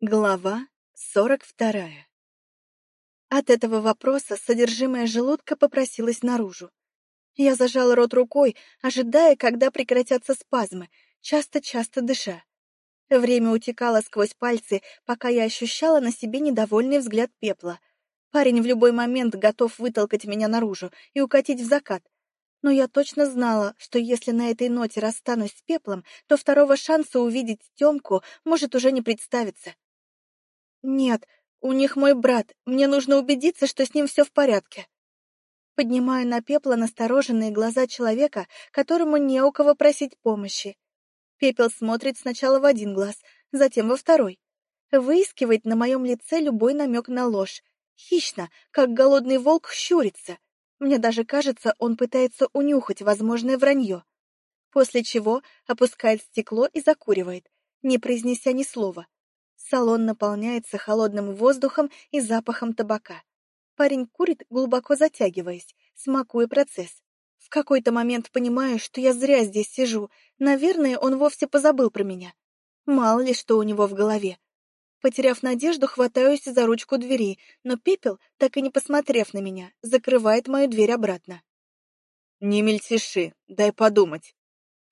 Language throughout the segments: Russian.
Глава сорок вторая От этого вопроса содержимое желудка попросилось наружу. Я зажала рот рукой, ожидая, когда прекратятся спазмы, часто-часто дыша. Время утекало сквозь пальцы, пока я ощущала на себе недовольный взгляд пепла. Парень в любой момент готов вытолкать меня наружу и укатить в закат. Но я точно знала, что если на этой ноте расстанусь с пеплом, то второго шанса увидеть Тёмку может уже не представиться. «Нет, у них мой брат. Мне нужно убедиться, что с ним все в порядке». Поднимаю на пепла настороженные глаза человека, которому не у кого просить помощи. Пепел смотрит сначала в один глаз, затем во второй. Выискивает на моем лице любой намек на ложь. Хищно, как голодный волк щурится. Мне даже кажется, он пытается унюхать возможное вранье. После чего опускает стекло и закуривает, не произнеся ни слова. Салон наполняется холодным воздухом и запахом табака. Парень курит, глубоко затягиваясь, смакуя процесс. В какой-то момент понимаю, что я зря здесь сижу. Наверное, он вовсе позабыл про меня. Мало ли что у него в голове. Потеряв надежду, хватаюсь за ручку двери, но Пепел, так и не посмотрев на меня, закрывает мою дверь обратно. «Не мельтеши, дай подумать».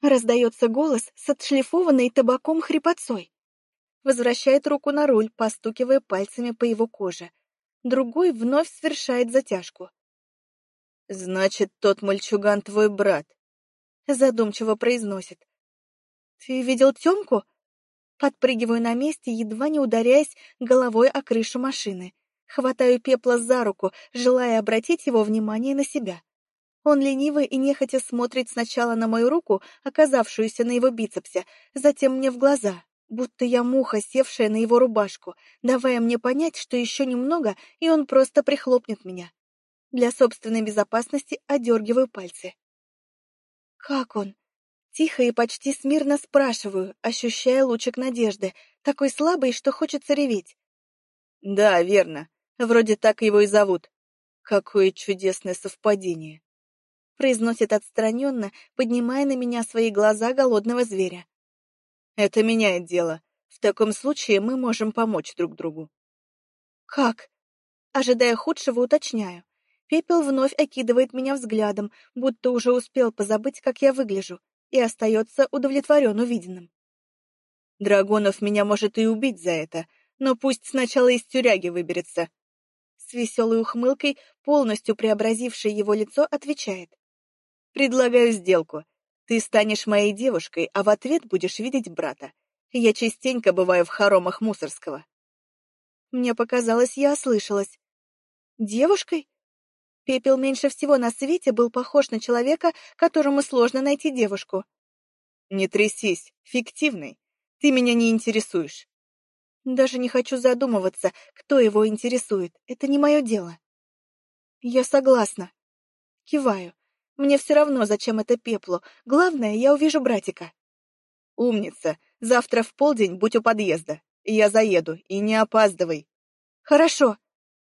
Раздается голос с отшлифованной табаком хрипотцой возвращает руку на руль, постукивая пальцами по его коже. Другой вновь совершает затяжку. «Значит, тот мальчуган твой брат», — задумчиво произносит. «Ты видел Тёмку?» Подпрыгиваю на месте, едва не ударяясь головой о крышу машины. Хватаю пепла за руку, желая обратить его внимание на себя. Он лениво и нехотя смотрит сначала на мою руку, оказавшуюся на его бицепсе, затем мне в глаза будто я муха, севшая на его рубашку, давая мне понять, что еще немного, и он просто прихлопнет меня. Для собственной безопасности одергиваю пальцы. «Как он?» Тихо и почти смирно спрашиваю, ощущая лучик надежды, такой слабый, что хочется реветь. «Да, верно. Вроде так его и зовут. Какое чудесное совпадение!» Произносит отстраненно, поднимая на меня свои глаза голодного зверя. Это меняет дело. В таком случае мы можем помочь друг другу. Как? Ожидая худшего, уточняю. Пепел вновь окидывает меня взглядом, будто уже успел позабыть, как я выгляжу, и остается удовлетворен увиденным. Драгонов меня может и убить за это, но пусть сначала из тюряги выберется. С веселой ухмылкой, полностью преобразившей его лицо, отвечает. Предлагаю сделку. Ты станешь моей девушкой, а в ответ будешь видеть брата. Я частенько бываю в хоромах Мусорского. Мне показалось, я ослышалась. Девушкой? Пепел меньше всего на свете был похож на человека, которому сложно найти девушку. Не трясись, фиктивный. Ты меня не интересуешь. Даже не хочу задумываться, кто его интересует. Это не мое дело. Я согласна. Киваю. Мне все равно, зачем это пеплу. Главное, я увижу братика. Умница. Завтра в полдень будь у подъезда. Я заеду, и не опаздывай. Хорошо.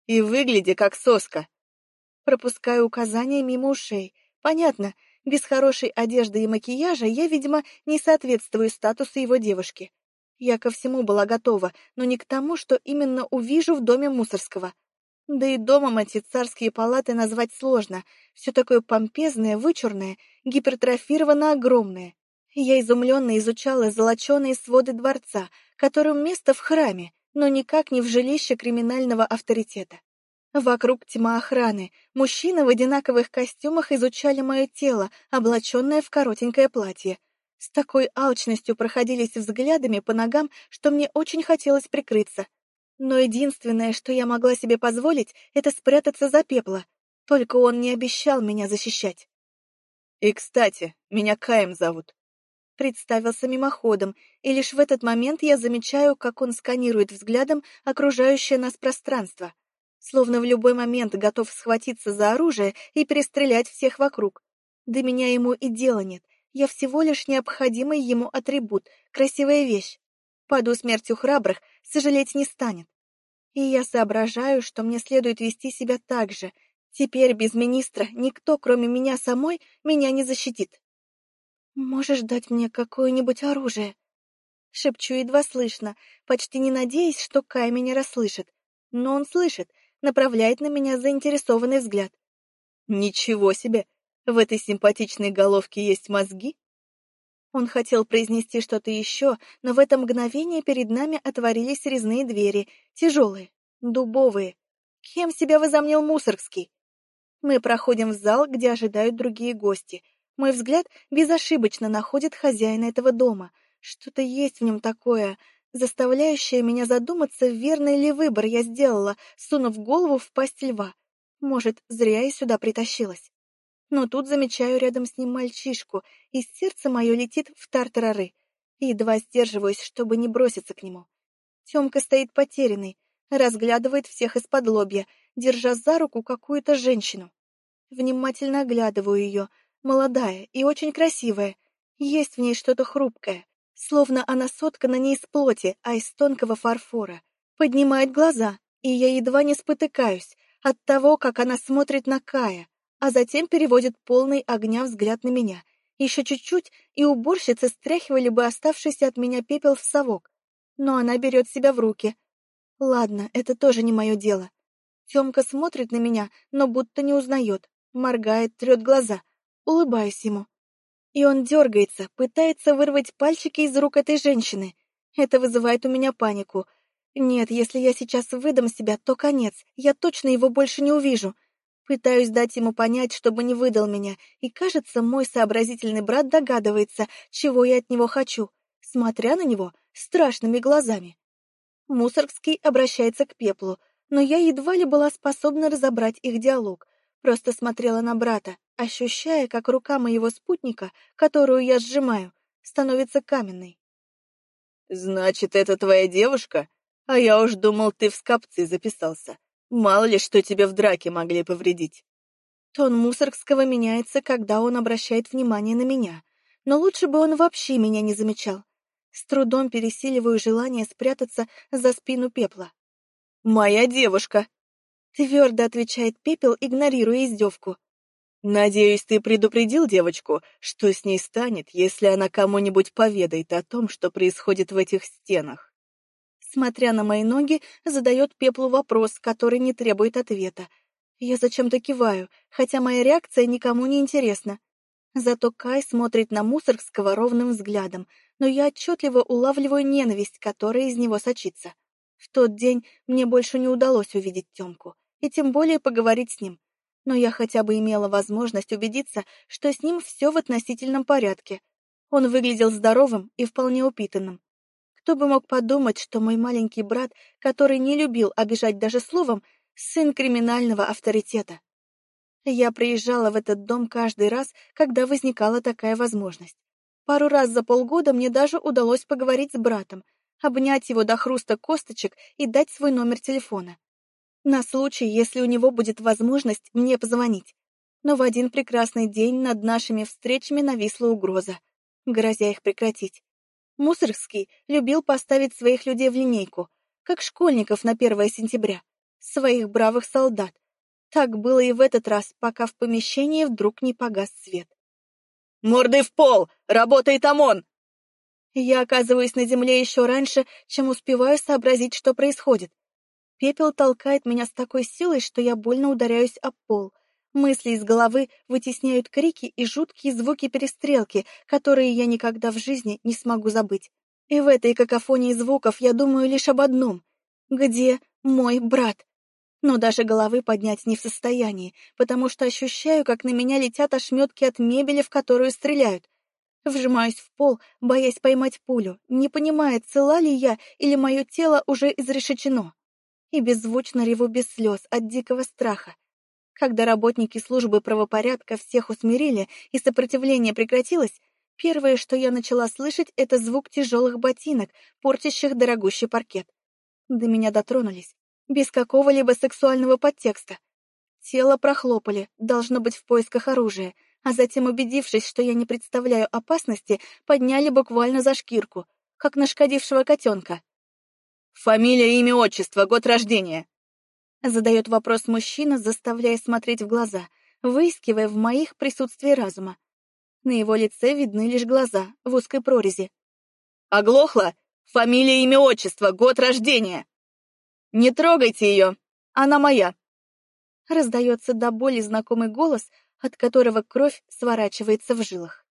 И выгляди как соска. Пропускаю указания мимо ушей. Понятно, без хорошей одежды и макияжа я, видимо, не соответствую статусу его девушки. Я ко всему была готова, но не к тому, что именно увижу в доме Мусорского. Да и домом эти царские палаты назвать сложно. Все такое помпезное, вычурное, гипертрофированно огромное. Я изумленно изучала золоченые своды дворца, которым место в храме, но никак не в жилище криминального авторитета. Вокруг тьма охраны. Мужчины в одинаковых костюмах изучали мое тело, облаченное в коротенькое платье. С такой алчностью проходились взглядами по ногам, что мне очень хотелось прикрыться. Но единственное, что я могла себе позволить, это спрятаться за пепла. Только он не обещал меня защищать. И, кстати, меня Каем зовут. Представился мимоходом, и лишь в этот момент я замечаю, как он сканирует взглядом окружающее нас пространство, словно в любой момент готов схватиться за оружие и перестрелять всех вокруг. До меня ему и дела нет, я всего лишь необходимый ему атрибут, красивая вещь. Паду смертью храбрых, сожалеть не станет. И я соображаю, что мне следует вести себя так же. Теперь без министра никто, кроме меня самой, меня не защитит. Можешь дать мне какое-нибудь оружие? Шепчу едва слышно, почти не надеясь, что Кай меня расслышит. Но он слышит, направляет на меня заинтересованный взгляд. «Ничего себе! В этой симпатичной головке есть мозги?» Он хотел произнести что-то еще, но в это мгновение перед нами отворились резные двери, тяжелые, дубовые. Кем себя возомнил Мусоргский? Мы проходим в зал, где ожидают другие гости. Мой взгляд безошибочно находит хозяина этого дома. Что-то есть в нем такое, заставляющее меня задуматься, верный ли выбор я сделала, сунув голову в пасть льва. Может, зря я сюда притащилась. Но тут замечаю рядом с ним мальчишку, и сердце мое летит в тартарары. Едва сдерживаюсь, чтобы не броситься к нему. Тёмка стоит потерянный, разглядывает всех из-под лобья, держа за руку какую-то женщину. Внимательно оглядываю ее, молодая и очень красивая. Есть в ней что-то хрупкое, словно она соткана не из плоти, а из тонкого фарфора. Поднимает глаза, и я едва не спотыкаюсь от того, как она смотрит на Кая, а затем переводит полный огня взгляд на меня. Еще чуть-чуть, и уборщицы стряхивали бы оставшийся от меня пепел в совок. Но она берет себя в руки. Ладно, это тоже не мое дело. Тёмка смотрит на меня, но будто не узнает, моргает, трет глаза. Улыбаюсь ему. И он дергается, пытается вырвать пальчики из рук этой женщины. Это вызывает у меня панику. Нет, если я сейчас выдам себя, то конец. Я точно его больше не увижу. Пытаюсь дать ему понять, чтобы не выдал меня, и, кажется, мой сообразительный брат догадывается, чего я от него хочу, смотря на него страшными глазами. Мусоргский обращается к пеплу, но я едва ли была способна разобрать их диалог, просто смотрела на брата, ощущая, как рука моего спутника, которую я сжимаю, становится каменной. «Значит, это твоя девушка? А я уж думал, ты в скопцы записался. Мало ли, что тебе в драке могли повредить». Тон Мусоргского меняется, когда он обращает внимание на меня, но лучше бы он вообще меня не замечал. С трудом пересиливаю желание спрятаться за спину пепла. «Моя девушка!» Твердо отвечает пепел, игнорируя издевку. Надеюсь, ты предупредил девочку, что с ней станет, если она кому-нибудь поведает о том, что происходит в этих стенах. Смотря на мои ноги, задает пеплу вопрос, который не требует ответа. Я зачем-то киваю, хотя моя реакция никому не интересна. Зато Кай смотрит на Мусоргского ровным взглядом, но я отчетливо улавливаю ненависть, которая из него сочится. В тот день мне больше не удалось увидеть Тёмку, и тем более поговорить с ним но я хотя бы имела возможность убедиться, что с ним все в относительном порядке. Он выглядел здоровым и вполне упитанным. Кто бы мог подумать, что мой маленький брат, который не любил обижать даже словом, сын криминального авторитета. Я приезжала в этот дом каждый раз, когда возникала такая возможность. Пару раз за полгода мне даже удалось поговорить с братом, обнять его до хруста косточек и дать свой номер телефона на случай, если у него будет возможность мне позвонить. Но в один прекрасный день над нашими встречами нависла угроза, грозя их прекратить. Мусоргский любил поставить своих людей в линейку, как школьников на 1 сентября, своих бравых солдат. Так было и в этот раз, пока в помещении вдруг не погас свет. «Мордой в пол! Работает ОМОН!» Я оказываюсь на земле еще раньше, чем успеваю сообразить, что происходит. Пепел толкает меня с такой силой, что я больно ударяюсь об пол. Мысли из головы вытесняют крики и жуткие звуки перестрелки, которые я никогда в жизни не смогу забыть. И в этой какофонии звуков я думаю лишь об одном. Где мой брат? Но даже головы поднять не в состоянии, потому что ощущаю, как на меня летят ошметки от мебели, в которую стреляют. Вжимаюсь в пол, боясь поймать пулю, не понимая, цела ли я или мое тело уже изрешечено и беззвучно реву без слез от дикого страха. Когда работники службы правопорядка всех усмирили и сопротивление прекратилось, первое, что я начала слышать, это звук тяжелых ботинок, портящих дорогущий паркет. До меня дотронулись, без какого-либо сексуального подтекста. Тело прохлопали, должно быть в поисках оружия, а затем, убедившись, что я не представляю опасности, подняли буквально за шкирку, как нашкодившего котенка. Фамилия, имя, отчество, год рождения?» Задает вопрос мужчина, заставляя смотреть в глаза, выискивая в моих присутствии разума. На его лице видны лишь глаза в узкой прорези. Оглохла? Фамилия, имя, отчество, год рождения. Не трогайте ее, она моя. Раздается до боли знакомый голос, от которого кровь сворачивается в жилах.